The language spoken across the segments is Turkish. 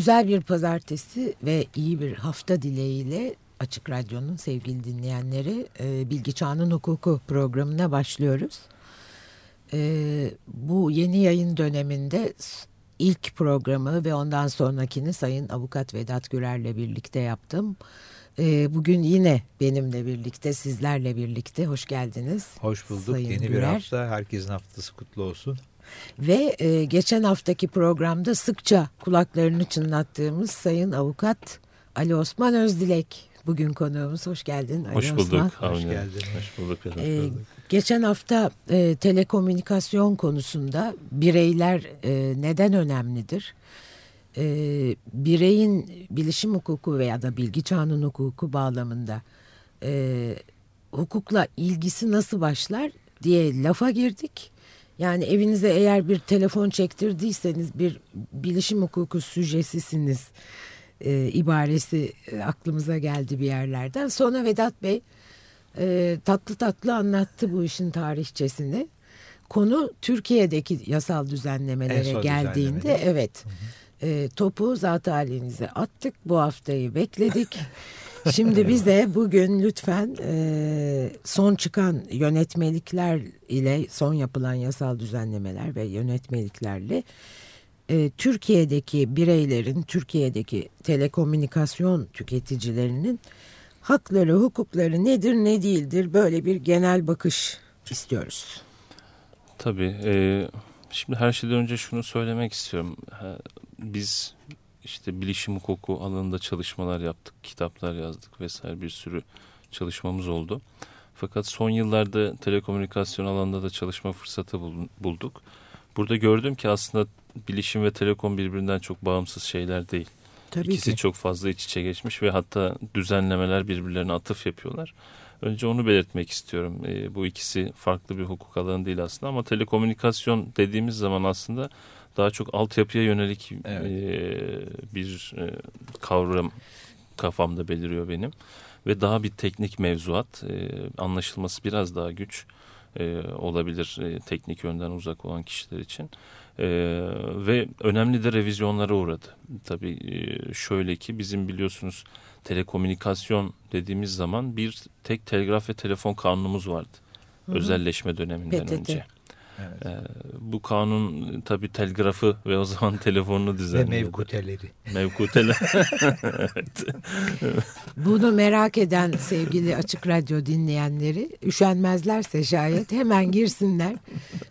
Güzel bir pazartesi ve iyi bir hafta dileğiyle Açık Radyo'nun sevgili dinleyenleri e, Bilgi Çağının Hukuku programına başlıyoruz. E, bu yeni yayın döneminde ilk programı ve ondan sonrakini Sayın Avukat Vedat Gürer'le birlikte yaptım. E, bugün yine benimle birlikte, sizlerle birlikte hoş geldiniz. Hoş bulduk. Sayın yeni Gürer. bir hafta. Herkesin haftası kutlu olsun. Ve e, geçen haftaki programda sıkça kulaklarını çınlattığımız Sayın Avukat Ali Osman Özdilek. Bugün konuğumuz. Hoş geldin Ali Hoş bulduk. Osman. Hoş geldin. Hoş bulduk. Hoş bulduk. Ee, geçen hafta e, telekomünikasyon konusunda bireyler e, neden önemlidir? E, bireyin bilişim hukuku veya da bilgi çağının hukuku bağlamında e, hukukla ilgisi nasıl başlar diye lafa girdik. Yani evinize eğer bir telefon çektirdiyseniz bir bilişim hukuku süjesisiniz e, ibaresi e, aklımıza geldi bir yerlerden. Sonra Vedat Bey e, tatlı tatlı anlattı bu işin tarihçesini. Konu Türkiye'deki yasal düzenlemelere geldiğinde düzenlemeli. evet e, topu zat halinize attık bu haftayı bekledik. Şimdi bize bugün lütfen e, son çıkan yönetmelikler ile son yapılan yasal düzenlemeler ve yönetmeliklerle e, Türkiye'deki bireylerin, Türkiye'deki telekomünikasyon tüketicilerinin hakları, hukukları nedir ne değildir böyle bir genel bakış istiyoruz. Tabii. E, şimdi her şeyden önce şunu söylemek istiyorum. Biz işte bilişim hukuku alanında çalışmalar yaptık, kitaplar yazdık vesaire bir sürü çalışmamız oldu. Fakat son yıllarda telekomünikasyon alanında da çalışma fırsatı bulduk. Burada gördüm ki aslında bilişim ve telekom birbirinden çok bağımsız şeyler değil. Tabii İkisi ki. çok fazla iç içe geçmiş ve hatta düzenlemeler birbirlerine atıf yapıyorlar. Önce onu belirtmek istiyorum. E, bu ikisi farklı bir hukuk alanı değil aslında ama telekomünikasyon dediğimiz zaman aslında daha çok altyapıya yönelik evet. e, bir e, kavram kafamda beliriyor benim. Ve daha bir teknik mevzuat, e, anlaşılması biraz daha güç e, olabilir e, teknik yönden uzak olan kişiler için. E, ve önemli de revizyonlara uğradı. Tabii e, şöyle ki bizim biliyorsunuz telekomünikasyon dediğimiz zaman bir tek telgraf ve telefon kanunumuz vardı. Hı hı. Özelleşme döneminden PTT. önce. Evet. Ee, bu kanun tabi telgrafı ve o zaman telefonunu düzenledi. Ve mevkuteleri. Mevkuteler. evet. Bunu merak eden sevgili Açık Radyo dinleyenleri üşenmezlerse şayet hemen girsinler.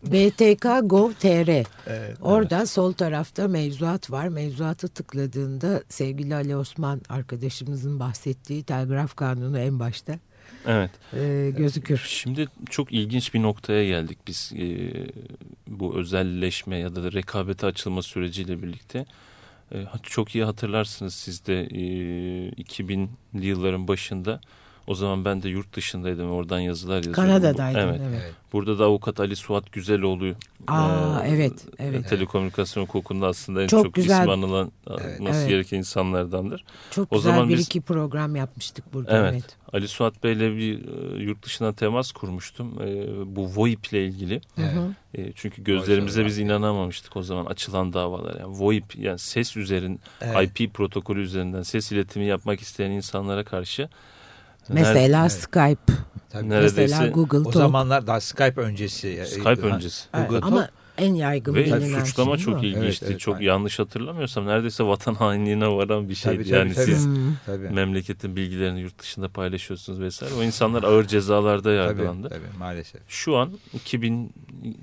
BTK Gov.tr evet, Orada evet. sol tarafta mevzuat var. Mevzuatı tıkladığında sevgili Ali Osman arkadaşımızın bahsettiği telgraf kanunu en başta Evet. E, gözükür. Şimdi çok ilginç bir noktaya geldik biz e, bu özelleşme ya da rekabete açılma süreciyle birlikte. E, çok iyi hatırlarsınız siz de e, 2000'li yılların başında o zaman ben de yurt dışındaydım. Oradan yazılar yazıyordum. Kanada'daydım. Evet. evet. Burada da avukat Ali Suat Güzeloğlu. Aa, e, evet, evet. Telekomünikasyon hukukunda aslında en çok, çok güzel. ismi anılan evet. nasıl evet. gereken insanlardandır. Çok o güzel zaman bir biz, iki program yapmıştık burada. Evet. evet. Ali Suat Bey'le bir e, yurt dışına temas kurmuştum. E, bu VoIP ile ilgili. Evet. E, çünkü gözlerimize biz inanamamıştık o zaman açılan davalar. Yani VoIP yani ses üzerin evet. IP protokolü üzerinden ses iletimi yapmak isteyen insanlara karşı Mesela evet. Skype. Tabii. Neredeyse, Mesela Google Talk. O zamanlar daha Skype öncesi. Skype öncesi. Google evet. Ama en yaygın Ve bilinen suçlama şey, çok ilginçti. Evet, evet, çok aynen. yanlış hatırlamıyorsam neredeyse vatan hainliğine varan bir şeydi. Tabii, tabii, yani tabii. siz hmm. memleketin bilgilerini yurt dışında paylaşıyorsunuz vesaire. O insanlar ağır cezalarda yargılandı. Tabii, tabii maalesef. Şu an 2000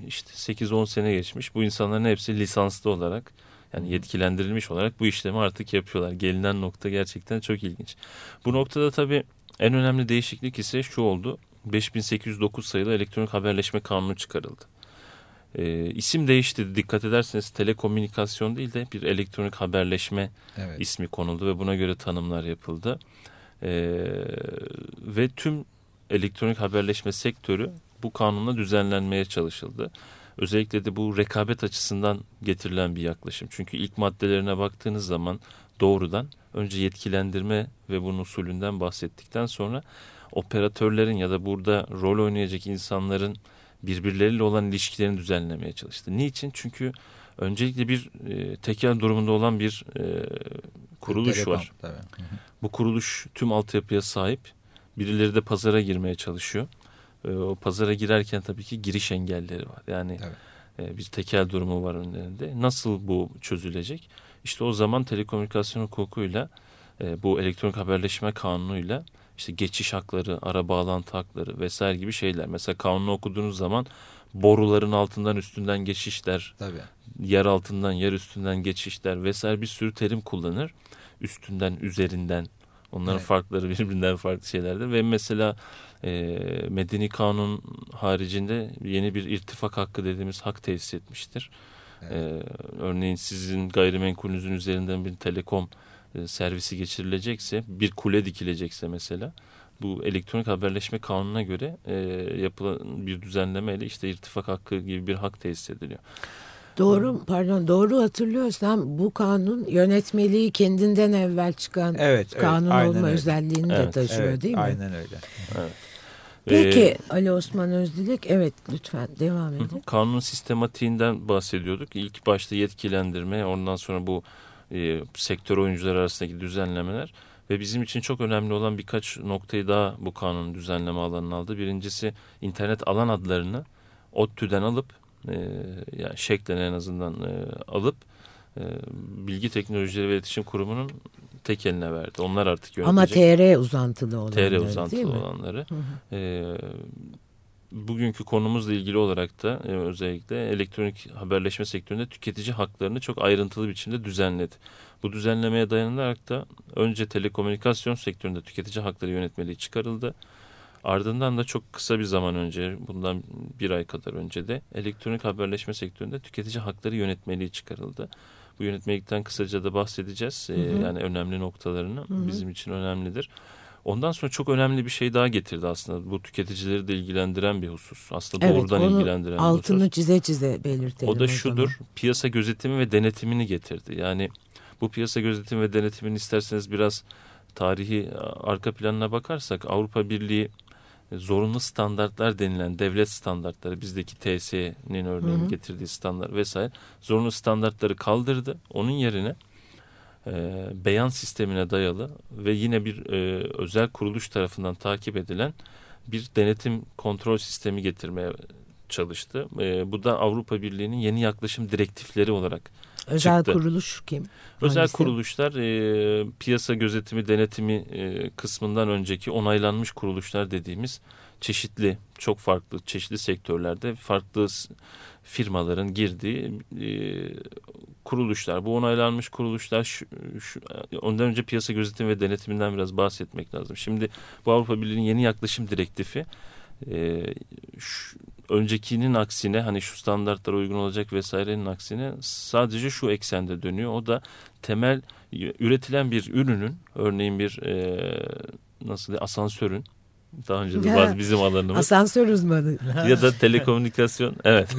işte 8-10 sene geçmiş. Bu insanların hepsi lisanslı olarak yani yetkilendirilmiş olarak bu işlemi artık yapıyorlar. Gelinen nokta gerçekten çok ilginç. Bu noktada tabii en önemli değişiklik ise şu oldu. 5809 sayılı elektronik haberleşme kanunu çıkarıldı. E, isim değişti. Dikkat ederseniz telekomünikasyon değil de bir elektronik haberleşme evet. ismi konuldu ve buna göre tanımlar yapıldı. E, ve tüm elektronik haberleşme sektörü bu kanunla düzenlenmeye çalışıldı. Özellikle de bu rekabet açısından getirilen bir yaklaşım. Çünkü ilk maddelerine baktığınız zaman doğrudan önce yetkilendirme ve bunun usulünden bahsettikten sonra operatörlerin ya da burada rol oynayacak insanların birbirleriyle olan ilişkilerini düzenlemeye çalıştı. Niçin? Çünkü öncelikle bir e, tekel durumunda olan bir e, kuruluş Telekom, var. Tabii. Bu kuruluş tüm altyapıya sahip. Birileri de pazara girmeye çalışıyor. E, o pazara girerken tabii ki giriş engelleri var. Yani e, bir tekel durumu var önlerinde. Nasıl bu çözülecek? İşte o zaman telekomünikasyon hukukuyla e, bu elektronik haberleşme kanunuyla işte geçiş hakları, ara bağlantı hakları vesaire gibi şeyler. Mesela kanunu okuduğunuz zaman boruların altından üstünden geçişler, Tabii. yer altından yer üstünden geçişler vesaire bir sürü terim kullanır. Üstünden, üzerinden. Onların evet. farkları birbirinden farklı şeylerdir. Ve mesela e, Medeni Kanun haricinde yeni bir irtifak hakkı dediğimiz hak tesis etmiştir. Evet. E, örneğin sizin gayrimenkulünüzün üzerinden bir telekom e, servisi geçirilecekse, bir kule dikilecekse mesela bu elektronik haberleşme kanununa göre e, yapılan bir düzenlemeyle işte irtifak hakkı gibi bir hak tesis ediliyor. Doğru pardon doğru hatırlıyorsam bu kanun yönetmeliği kendinden evvel çıkan evet, kanun evet, olma öyle. özelliğini evet, de taşıyor evet, değil mi? Aynen öyle. Evet. Peki ee, Ali Osman Özdilek evet lütfen devam edin. Kanun sistematiğinden bahsediyorduk. İlk başta yetkilendirme ondan sonra bu e, sektör oyuncuları arasındaki düzenlemeler ve bizim için çok önemli olan birkaç noktayı daha bu kanun düzenleme alanına aldı. Birincisi internet alan adlarını ODTÜ'den alıp e, yani şeklen en azından e, alıp e, Bilgi Teknolojileri ve İletişim Kurumu'nun tek eline verdi. Onlar artık yönetecek. Ama TR uzantılı olanları TR uzantılı olanları. Hı hı. E, bugünkü konumuzla ilgili olarak da e, özellikle elektronik haberleşme sektöründe tüketici haklarını çok ayrıntılı biçimde düzenledi. Bu düzenlemeye dayanarak da önce telekomünikasyon sektöründe tüketici hakları yönetmeliği çıkarıldı. Ardından da çok kısa bir zaman önce, bundan bir ay kadar önce de elektronik haberleşme sektöründe tüketici hakları yönetmeliği çıkarıldı. Bu yönetmelikten kısaca da bahsedeceğiz. Hı hı. Ee, yani önemli noktalarını hı hı. bizim için önemlidir. Ondan sonra çok önemli bir şey daha getirdi aslında. Bu tüketicileri de ilgilendiren bir husus. Aslında evet, doğrudan ilgilendiren altını bir husus. çize çize belirtelim. O da şudur. Zaman. Piyasa gözetimi ve denetimini getirdi. Yani bu piyasa gözetimi ve denetimini isterseniz biraz tarihi arka planına bakarsak Avrupa Birliği zorunlu standartlar denilen devlet standartları bizdeki TSE'nin örneğin hı hı. getirdiği standart vesaire zorunlu standartları kaldırdı. Onun yerine e, beyan sistemine dayalı ve yine bir e, özel kuruluş tarafından takip edilen bir denetim kontrol sistemi getirmeye çalıştı. E, bu da Avrupa Birliği'nin yeni yaklaşım direktifleri olarak Özel çıktı. kuruluş kim? Özel Hangisi? kuruluşlar e, piyasa gözetimi denetimi e, kısmından önceki onaylanmış kuruluşlar dediğimiz çeşitli çok farklı çeşitli sektörlerde farklı firmaların girdiği e, kuruluşlar. Bu onaylanmış kuruluşlar şu, şu, ondan önce piyasa gözetimi ve denetiminden biraz bahsetmek lazım. Şimdi bu Avrupa Birliği'nin yeni yaklaşım direktifi e, şu, öncekinin aksine hani şu standartlara uygun olacak vesairenin aksine sadece şu eksende dönüyor. O da temel üretilen bir ürünün örneğin bir e, nasıl diye asansörün daha önce de bazı bizim alanımız. Asansör uzmanı. ya da telekomünikasyon. Evet.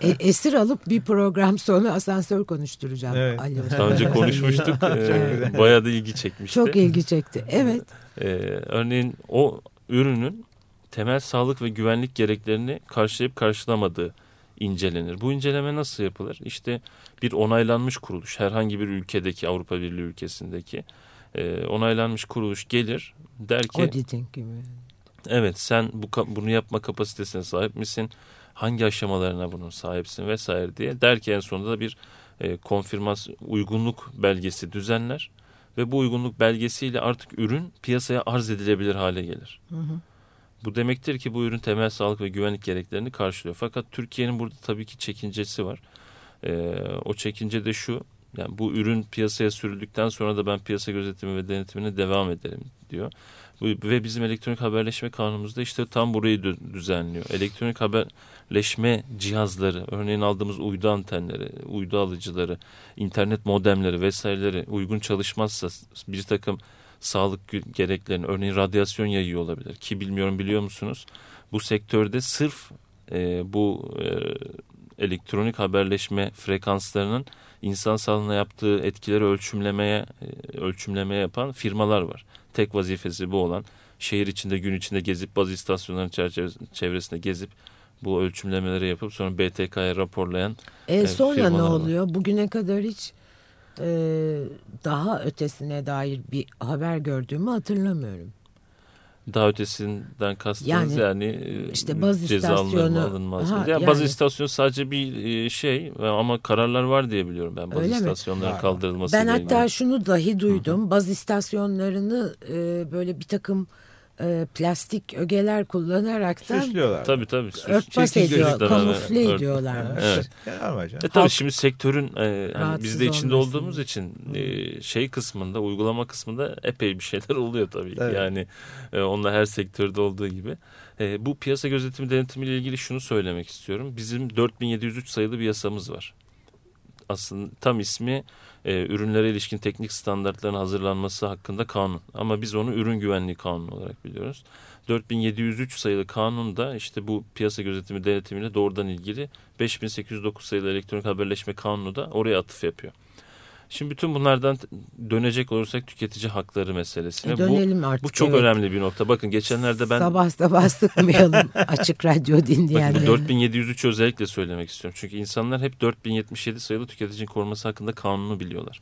e, esir alıp bir program sonra asansör konuşturacağım. Evet. Ali Daha önce konuşmuştuk. ee, bayağı da ilgi çekmişti. Çok ilgi çekti. Evet. Ee, örneğin o ürünün temel sağlık ve güvenlik gereklerini karşılayıp karşılamadığı incelenir. Bu inceleme nasıl yapılır? İşte bir onaylanmış kuruluş herhangi bir ülkedeki Avrupa Birliği ülkesindeki e, onaylanmış kuruluş gelir der ki Auditing gibi. Evet sen bu bunu yapma kapasitesine sahip misin? Hangi aşamalarına bunun sahipsin vesaire diye der ki en sonunda da bir e, konfirmasyon uygunluk belgesi düzenler ve bu uygunluk belgesiyle artık ürün piyasaya arz edilebilir hale gelir. Hı hı. Bu demektir ki bu ürün temel sağlık ve güvenlik gereklerini karşılıyor. Fakat Türkiye'nin burada tabii ki çekincesi var. Ee, o çekince de şu. Yani bu ürün piyasaya sürüldükten sonra da ben piyasa gözetimi ve denetimine devam ederim diyor. Ve bizim elektronik haberleşme kanunumuzda işte tam burayı düzenliyor. Elektronik haberleşme cihazları, örneğin aldığımız uydu antenleri, uydu alıcıları, internet modemleri vesaireleri uygun çalışmazsa bir takım sağlık gereklerini örneğin radyasyon yayıyor olabilir ki bilmiyorum biliyor musunuz bu sektörde sırf e, bu e, elektronik haberleşme frekanslarının insan sağlığına yaptığı etkileri ölçümlemeye e, ölçümlemeye yapan firmalar var. Tek vazifesi bu olan şehir içinde gün içinde gezip bazı istasyonların çevresinde gezip bu ölçümlemeleri yapıp sonra BTK'ya raporlayan e, sonra ne oluyor? Var. Bugüne kadar hiç e, daha ötesine dair bir haber gördüğümü hatırlamıyorum. Daha ötesinden kastınız yani, yani e, işte baz istasyonu alınmaz mı? Yani, baz istasyonu sadece bir e, şey ama kararlar var diye biliyorum ben baz istasyonların mi? kaldırılması. Ben hatta ilgili. şunu dahi duydum. Hı-hı. Baz istasyonlarını e, böyle bir takım e, plastik ögeler kullanarak da süslüyorlar. Tabii tabii. Süs, örtbas ediyor, kamufle evet. ediyorlarmış. Evet. E tabii şimdi sektörün e, hani biz de içinde olmasın. olduğumuz için e, şey kısmında, uygulama kısmında epey bir şeyler oluyor tabii ki. Evet. Yani e, onunla her sektörde olduğu gibi. E, bu piyasa gözetimi denetimi ile ilgili şunu söylemek istiyorum. Bizim 4703 sayılı bir yasamız var. Aslında tam ismi e, ürünlere ilişkin teknik standartların hazırlanması hakkında kanun. Ama biz onu ürün güvenliği kanunu olarak biliyoruz. 4703 sayılı kanunda işte bu piyasa gözetimi denetimiyle doğrudan ilgili 5809 sayılı elektronik haberleşme kanunu da oraya atıf yapıyor. Şimdi bütün bunlardan dönecek olursak tüketici hakları meselesine. E dönelim bu, artık. Bu çok evet. önemli bir nokta. Bakın geçenlerde ben... Sabah sabah sıkmayalım açık radyo dinleyenleri. 4703 özellikle söylemek istiyorum. Çünkü insanlar hep 4077 sayılı tüketici koruması hakkında kanunu biliyorlar.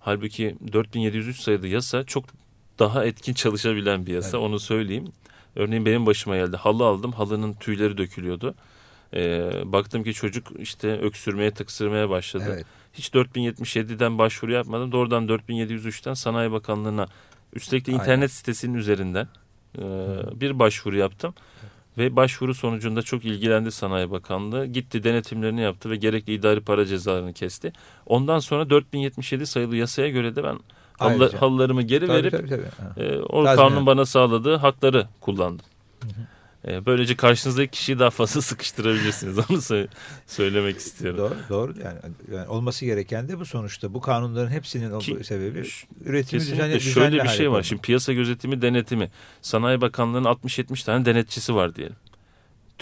Halbuki 4703 sayılı yasa çok daha etkin çalışabilen bir yasa evet. onu söyleyeyim. Örneğin benim başıma geldi. Halı aldım. Halının tüyleri dökülüyordu. Ee, baktım ki çocuk işte öksürmeye tıksırmaya başladı. Evet. Hiç 4077'den başvuru yapmadım. Doğrudan 4703'ten Sanayi Bakanlığı'na üstelik de internet Aynen. sitesinin üzerinden e, bir başvuru yaptım. Ve başvuru sonucunda çok ilgilendi Sanayi Bakanlığı. Gitti denetimlerini yaptı ve gerekli idari para cezalarını kesti. Ondan sonra 4077 sayılı yasaya göre de ben halılarımı geri tabii, verip tabii, tabii. E, o kanun yani. bana sağladığı hakları kullandım. Hı hı. E, böylece karşınızdaki kişiyi daha fazla sıkıştırabilirsiniz. Onu söylemek istiyorum. Doğru, doğru. Yani, yani olması gereken de bu sonuçta. Bu kanunların hepsinin olduğu sebebi üretimi düzenli, Şöyle bir şey var. Şimdi piyasa gözetimi, denetimi. Sanayi Bakanlığı'nın 60-70 tane denetçisi var diyelim.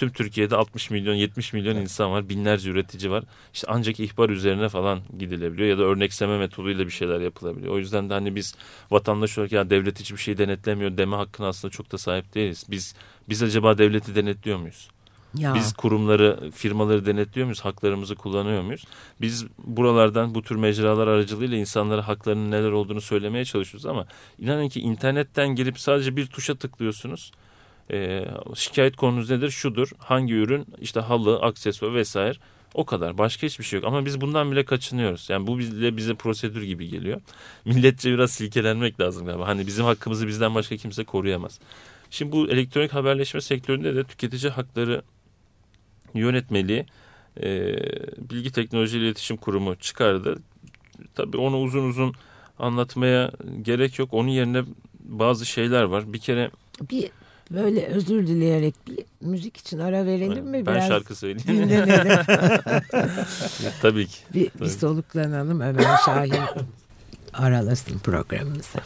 Tüm Türkiye'de 60 milyon 70 milyon evet. insan var. Binlerce üretici var. İşte ancak ihbar üzerine falan gidilebiliyor ya da örnekseme metoduyla bir şeyler yapılabiliyor. O yüzden de hani biz vatandaş olarak ya devlet hiçbir şey denetlemiyor deme hakkına aslında çok da sahip değiliz. Biz biz acaba devleti denetliyor muyuz? Ya. Biz kurumları, firmaları denetliyor muyuz? Haklarımızı kullanıyor muyuz? Biz buralardan bu tür mecralar aracılığıyla insanlara haklarının neler olduğunu söylemeye çalışıyoruz ama inanın ki internetten girip sadece bir tuşa tıklıyorsunuz e, şikayet konunuz nedir? Şudur. Hangi ürün? İşte halı, aksesuar vesaire. O kadar. Başka hiçbir şey yok. Ama biz bundan bile kaçınıyoruz. Yani bu bile bize prosedür gibi geliyor. Milletçe biraz silkelenmek lazım galiba. Hani bizim hakkımızı bizden başka kimse koruyamaz. Şimdi bu elektronik haberleşme sektöründe de tüketici hakları yönetmeliği e, Bilgi Teknoloji İletişim Kurumu çıkardı. Tabii onu uzun uzun anlatmaya gerek yok. Onun yerine bazı şeyler var. Bir kere bir Böyle özür dileyerek bir müzik için ara verelim mi? Ben Biraz şarkı söyleyeyim. Dinlenelim. Tabii ki. Bir, Tabii. bir soluklanalım Ömer Şahin aralasın programımızı.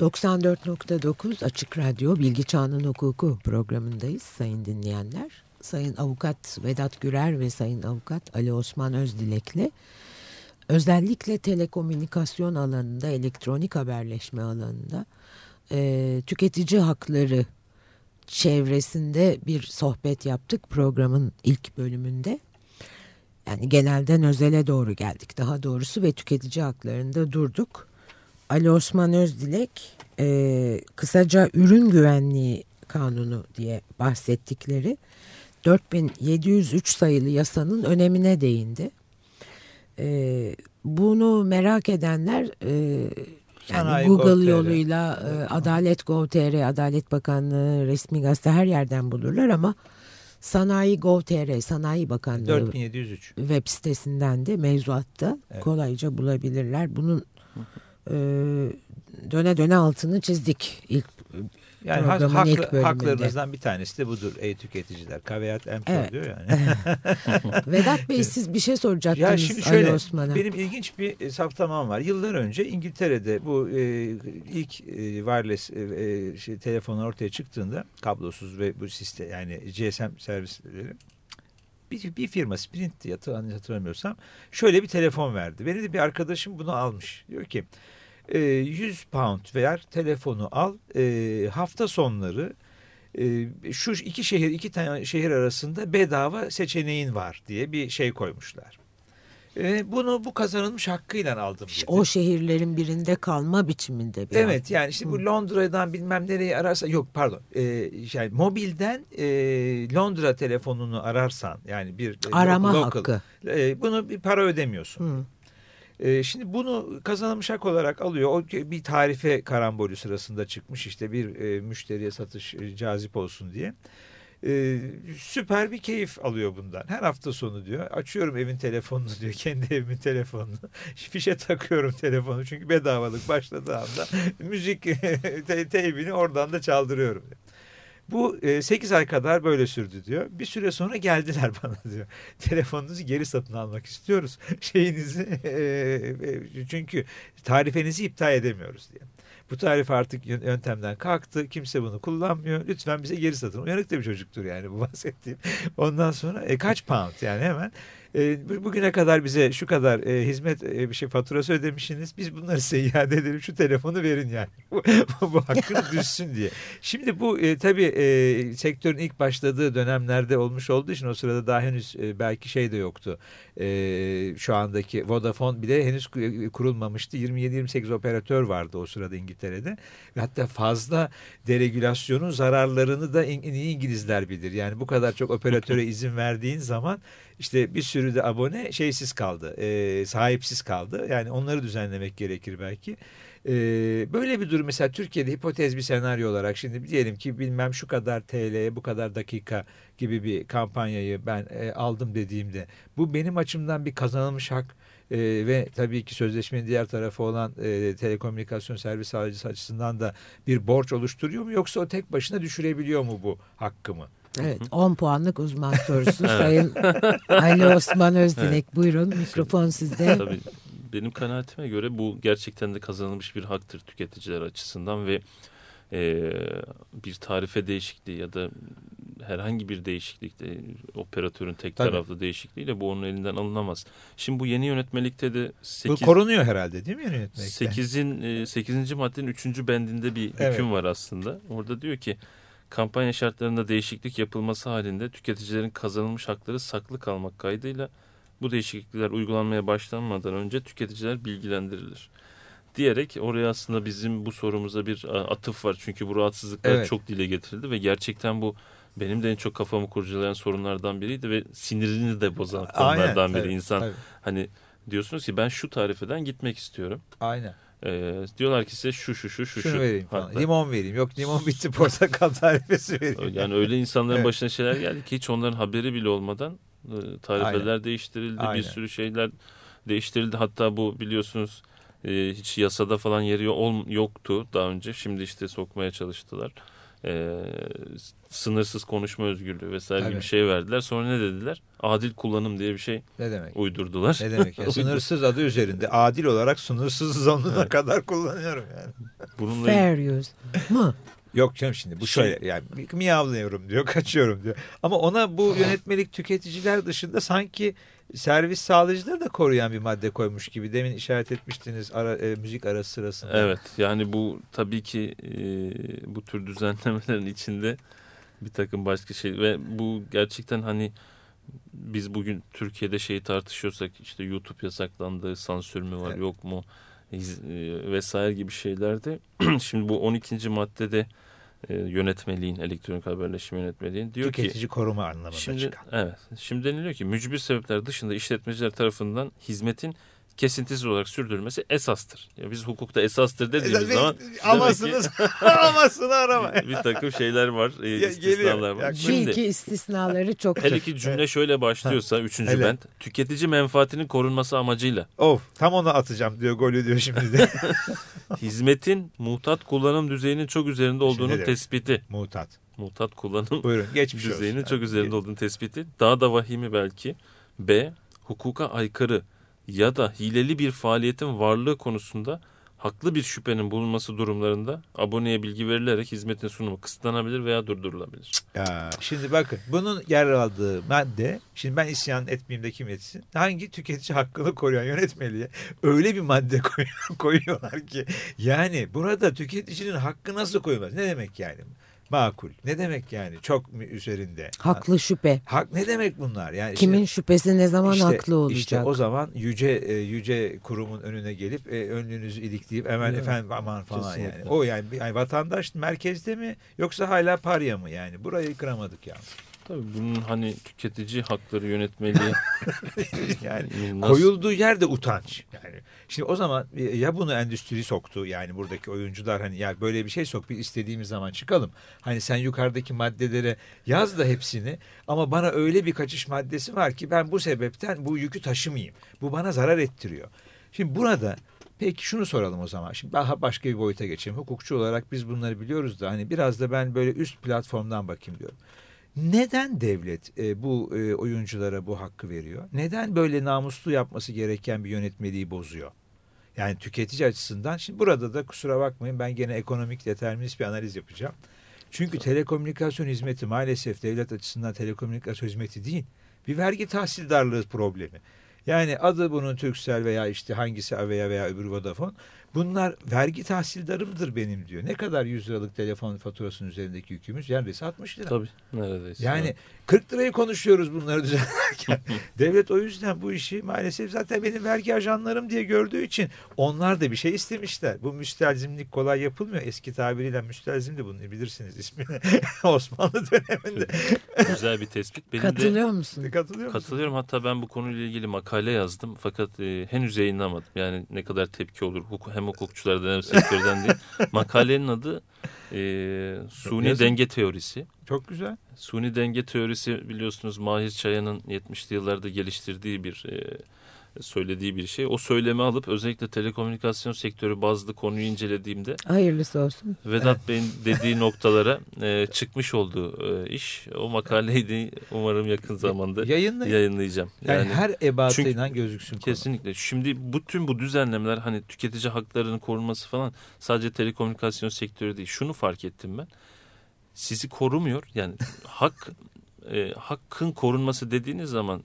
94.9 Açık Radyo Bilgi Çağının Hukuku programındayız sayın dinleyenler. Sayın Avukat Vedat Gürer ve Sayın Avukat Ali Osman Özdilek'le özellikle telekomünikasyon alanında, elektronik haberleşme alanında e, tüketici hakları çevresinde bir sohbet yaptık programın ilk bölümünde. Yani genelden özele doğru geldik daha doğrusu ve tüketici haklarında durduk. Ali Osman Özdilek e, kısaca ürün güvenliği kanunu diye bahsettikleri 4703 sayılı yasanın önemine değindi. E, bunu merak edenler e, yani Google yoluyla e, Adalet Gov.tr, Adalet Bakanlığı, resmi gazete her yerden bulurlar ama Sanayi Gov.tr, Sanayi Bakanlığı 4703 web sitesinden de mevzuatta evet. kolayca bulabilirler. Bunun e, döne döne altını çizdik ilk yani hak, haklı, haklarınızdan bir tanesi de budur ey tüketiciler. Caveat emptor evet. diyor yani. Vedat Bey siz bir şey soracaktınız ya şimdi şöyle, Ali Osman'a. Benim ilginç bir e, saptamam var. Yıllar önce İngiltere'de bu e, ilk e, wireless e, e, şey, telefonlar ortaya çıktığında kablosuz ve bu sistem yani GSM servisleri bir, bir firma Sprint'ti hatırlamıyorsam şöyle bir telefon verdi. Beni de bir arkadaşım bunu almış. Diyor ki 100 ee, pound ver telefonu al e, hafta sonları e, şu iki şehir iki tane şehir arasında bedava seçeneğin var diye bir şey koymuşlar. E, bunu bu kazanılmış hakkıyla aldım. Dedi. O şehirlerin birinde kalma biçiminde. Bir evet yani işte bu Londra'dan bilmem nereye ararsa yok pardon e, yani mobilden e, Londra telefonunu ararsan yani bir arama local, hakkı. E, bunu bir para ödemiyorsun. Hı. E, şimdi bunu kazanılmış hak olarak alıyor. O bir tarife karambolü sırasında çıkmış işte bir e, müşteriye satış e, cazip olsun diye. E, süper bir keyif alıyor bundan. Her hafta sonu diyor açıyorum evin telefonunu diyor kendi evimin telefonunu. Fişe takıyorum telefonu çünkü bedavalık başladığı anda müzik te teybini oradan da çaldırıyorum. Diyor. Bu e, 8 ay kadar böyle sürdü diyor. Bir süre sonra geldiler bana diyor. Telefonunuzu geri satın almak istiyoruz. Şeyinizi e, e, çünkü tarifenizi iptal edemiyoruz diye. Bu tarif artık yöntemden kalktı. Kimse bunu kullanmıyor. Lütfen bize geri satın. Uyanık da bir çocuktur yani bu bahsettiğim. Ondan sonra e, kaç pound yani hemen e, bugüne kadar bize şu kadar e, hizmet e, bir şey faturası ödemişsiniz. Biz bunları size iade edelim. Şu telefonu verin yani. bu, hakkını düşsün diye. Şimdi bu e, tabii e, sektörün ilk başladığı dönemlerde olmuş olduğu için o sırada daha henüz e, belki şey de yoktu. E, şu andaki Vodafone bile henüz kurulmamıştı. 27-28 operatör vardı o sırada İngiltere'de. Hatta fazla deregülasyonun zararlarını da İngilizler bilir. Yani bu kadar çok operatöre izin verdiğin zaman işte bir sürü de abone şeysiz kaldı, e, sahipsiz kaldı. Yani onları düzenlemek gerekir belki. E, böyle bir durum mesela Türkiye'de hipotez bir senaryo olarak şimdi diyelim ki bilmem şu kadar TL'ye bu kadar dakika gibi bir kampanyayı ben e, aldım dediğimde bu benim açımdan bir kazanılmış hak e, ve tabii ki sözleşmenin diğer tarafı olan e, telekomünikasyon servis alıcısı açısından da bir borç oluşturuyor mu yoksa o tek başına düşürebiliyor mu bu hakkımı? Evet 10 puanlık uzman sorusu Sayın Ali Osman Özdilek. Buyurun mikrofon sizde. Tabii benim kanaatime göre bu gerçekten de kazanılmış bir haktır tüketiciler açısından ve e, bir tarife değişikliği ya da herhangi bir değişiklikte operatörün tek Tabii. taraflı değişikliğiyle bu onun elinden alınamaz. Şimdi bu yeni yönetmelikte de 8, bu korunuyor herhalde değil mi yeni yönetmelikte? 8'in 8. maddenin 3. bendinde bir hüküm evet. var aslında. Orada diyor ki kampanya şartlarında değişiklik yapılması halinde tüketicilerin kazanılmış hakları saklı kalmak kaydıyla bu değişiklikler uygulanmaya başlanmadan önce tüketiciler bilgilendirilir. Diyerek oraya aslında bizim bu sorumuza bir atıf var. Çünkü bu rahatsızlıklar evet. çok dile getirildi ve gerçekten bu benim de en çok kafamı kurcalayan sorunlardan biriydi ve sinirini de bozan konulardan biri. Tabii, İnsan tabii. hani diyorsunuz ki ben şu tarifeden gitmek istiyorum. Aynen. Ee, diyorlar ki size şu şu şu şu Şunu şu. vereyim falan. Hatta. Limon vereyim. Yok limon bitti portakal tarifesi vereyim. Yani öyle insanların evet. başına şeyler geldi ki hiç onların haberi bile olmadan e, tarifeler Aynen. değiştirildi. Aynen. Bir sürü şeyler değiştirildi. Hatta bu biliyorsunuz e, hiç yasada falan yeri yoktu daha önce. Şimdi işte sokmaya çalıştılar. E, sınırsız konuşma özgürlüğü vesaire Tabii. gibi bir şey verdiler. Sonra ne dediler? Adil kullanım diye bir şey Ne demek? uydurdular. Ne demek ya? Sınırsız adı üzerinde adil olarak sınırsız sonuna kadar kullanıyorum yani. Bununla Fair use mı? Yok canım şimdi bu Şey- şöyle yani miyavlıyorum diyor kaçıyorum diyor. Ama ona bu yönetmelik tüketiciler dışında sanki servis sağlayıcıları da koruyan bir madde koymuş gibi. Demin işaret etmiştiniz ara, e, müzik arası sırasında. Evet yani bu tabii ki e, bu tür düzenlemelerin içinde bir takım başka şey ve bu gerçekten hani biz bugün Türkiye'de şeyi tartışıyorsak işte YouTube yasaklandı, sansür mü var Evet. yok mu e, vesaire gibi şeylerde şimdi bu 12. maddede e, yönetmeliğin elektronik haberleşme yönetmeliğin diyor ki Tüketici koruma anlamında Şimdi çıkan. evet. Şimdi deniliyor ki mücbir sebepler dışında işletmeciler tarafından hizmetin kesintisiz olarak sürdürülmesi esastır. Ya biz hukukta esastır dediğimiz zaman Amasınız, amasını arama. bir, bir takım şeyler var, e, Ya, istisnalar var. Ya, Ki Şimdi iki istisnaları çok. hele ki cümle şöyle başlıyorsa üçüncü Hele. bent tüketici menfaatinin korunması amacıyla Of tam onu atacağım diyor golü diyor şimdi de. hizmetin muhtat kullanım düzeyinin çok üzerinde olduğunu tespiti. Mutat. Muhtat kullanım Buyurun geçmiş düzeyinin olsun. çok üzerinde olduğunu tespiti. Daha da vahimi belki. B. Hukuka aykırı ya da hileli bir faaliyetin varlığı konusunda haklı bir şüphenin bulunması durumlarında aboneye bilgi verilerek hizmetin sunumu kısıtlanabilir veya durdurulabilir. Ya, şimdi bakın bunun yer aldığı madde şimdi ben isyan etmeyeyim de kim etsin? Hangi tüketici hakkını koruyan yönetmeliğe öyle bir madde koy- koyuyorlar ki yani burada tüketicinin hakkı nasıl koyulmaz? Ne demek yani makul ne demek yani çok mu üzerinde Haklı şüphe. hak ne demek bunlar yani işte- Kimin şüphesi ne zaman işte, haklı olacak? işte o zaman yüce e, yüce kurumun önüne gelip e, önlüğünüzü ilikleyip hemen Evet. efendim aman falan Kesinlikle. yani. O yani, yani vatandaş merkezde mi yoksa hala parya mı yani? Burayı kıramadık ya. Tabii bunun hani tüketici hakları yönetmeliği yani nasıl- koyulduğu yerde utanç. Yani şimdi o zaman e, ya bunu endüstri soktu yani buradaki oyuncular hani ya böyle bir şey sok bir istediğimiz zaman çıkalım. Hani sen yukarıdaki maddelere yaz da hepsini ama bana öyle bir kaçış maddesi var ki ben bu sebepten bu yükü taşımayayım. Bu bana zarar ettiriyor. Şimdi burada Peki şunu soralım o zaman. Şimdi daha başka bir boyuta geçelim. Hukukçu olarak biz bunları biliyoruz da hani biraz da ben böyle üst platformdan bakayım diyorum. Neden devlet e, bu e, oyunculara bu hakkı veriyor? Neden böyle namuslu yapması gereken bir yönetmeliği bozuyor? Yani tüketici açısından şimdi burada da kusura bakmayın ben gene ekonomik determinist bir analiz yapacağım. Çünkü telekomünikasyon hizmeti maalesef devlet açısından telekomünikasyon hizmeti değil. Bir vergi tahsildarlığı problemi. Yani adı bunun Turkcell veya işte hangisi Avea veya öbür Vodafone. Bunlar vergi tahsildarımdır benim diyor. Ne kadar 100 liralık telefon faturasının üzerindeki yükümüz? Neredeyse 60 lira. Tabii neredeyse. Yani 40 lirayı konuşuyoruz bunları düzenlerken. Devlet o yüzden bu işi maalesef zaten benim vergi ajanlarım diye gördüğü için onlar da bir şey istemişler. Bu müstelzimlik kolay yapılmıyor. Eski tabiriyle müstelzim de bunu bilirsiniz ismini. Osmanlı döneminde. Güzel bir tespit. Benim de Katılıyor musun? Katılıyor musun? Katılıyorum. Hatta ben bu konuyla ilgili makale yazdım. Fakat e, henüz yayınlamadım. Yani ne kadar tepki olur. Huk- hem hukukçulardan hem sektörden değil. Makalenin adı e, Suni Yazın. Denge Teorisi. Çok güzel. Suni denge teorisi biliyorsunuz Mahir Çayan'ın 70'li yıllarda geliştirdiği bir e, söylediği bir şey. O söylemi alıp özellikle telekomünikasyon sektörü bazlı konuyu incelediğimde Hayırlısı olsun. Vedat Bey'in dediği noktalara e, çıkmış olduğu e, iş. O makaleydi umarım yakın zamanda Yayınlayın. yayınlayacağım. Yani, Yani, her ebatıyla gözüksün konu. kesinlikle. Şimdi bütün bu düzenlemeler hani tüketici haklarının korunması falan sadece telekomünikasyon sektörü değil. Şunu fark ettim ben. Sizi korumuyor. Yani hak e, hakkın korunması dediğiniz zaman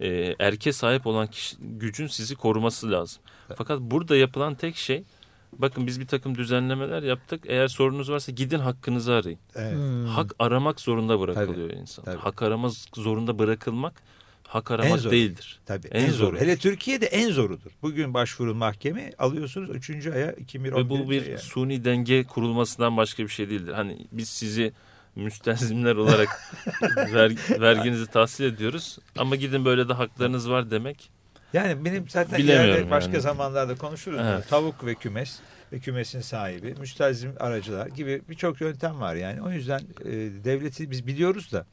e, erke sahip olan kişi, gücün sizi koruması lazım. Fakat burada yapılan tek şey bakın biz bir takım düzenlemeler yaptık. Eğer sorunuz varsa gidin hakkınızı arayın. Evet. Hmm. Hak aramak zorunda bırakılıyor insan. tabii. Hak aramak zorunda bırakılmak hak aramak zoru. değildir. Tabii En en, zoru. zoru. Hele Türkiye'de en zorudur. Bugün başvurun mahkeme alıyorsunuz 3. aya 2011. Ve bu bir yani. suni denge kurulmasından başka bir şey değildir. Hani biz sizi müstezimler olarak ver, verginizi tahsil ediyoruz ama gidin böyle de haklarınız var demek. Yani benim zaten ileride başka yani. zamanlarda konuşuruz. Evet. Tavuk ve kümes ve kümesin sahibi, müstelzim aracılar gibi birçok yöntem var yani. O yüzden e, devleti biz biliyoruz da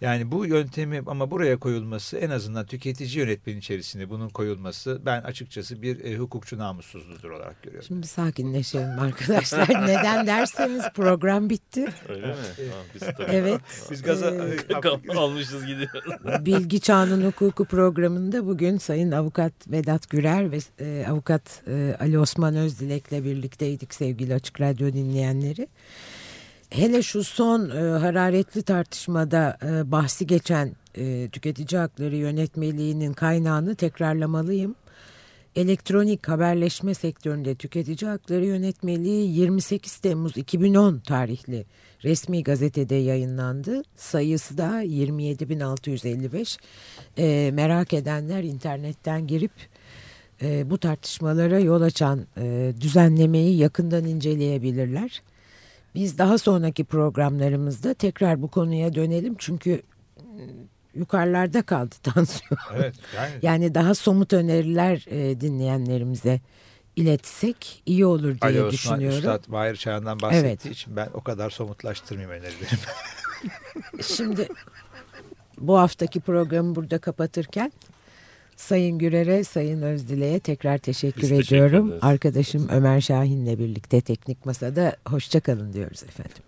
Yani bu yöntemi ama buraya koyulması en azından tüketici yönetmenin içerisinde bunun koyulması ben açıkçası bir e, hukukçu namussuzluğudur olarak görüyorum. Şimdi sakinleşelim arkadaşlar. Neden derseniz program bitti. Öyle mi? Ha, biz tabii Evet. Biz gaza Ee, almışız gidiyoruz. Bilgi Çağının Hukuku programında bugün Sayın Avukat Vedat Gürer ve e, Avukat e, Ali Osman Özdilek'le birlikteydik sevgili Açık Radyo dinleyenleri. Hele şu son e, hararetli tartışmada e, bahsi geçen e, tüketici hakları yönetmeliğinin kaynağını tekrarlamalıyım. Elektronik haberleşme sektöründe tüketici hakları yönetmeliği 28 Temmuz 2010 tarihli resmi gazetede yayınlandı. Sayısı da 27.655. E, merak edenler internetten girip e, bu tartışmalara yol açan e, düzenlemeyi yakından inceleyebilirler. Biz daha sonraki programlarımızda tekrar bu konuya dönelim çünkü yukarılarda kaldı tansiyon. Evet yani Yani daha somut öneriler e, dinleyenlerimize iletsek iyi olur diye Ali Osman düşünüyorum. Üstad Mahir Çağan'dan bahsettiği Evet. için ben o kadar somutlaştırmayayım önerilerimi. Şimdi bu haftaki programı burada kapatırken Sayın Gürer'e, Sayın Özdile'ye tekrar teşekkür Biz teşekkür ediyorum. ederiz. Arkadaşım Ömer Şahin'le birlikte Teknik Masa'da hoşçakalın diyoruz efendim.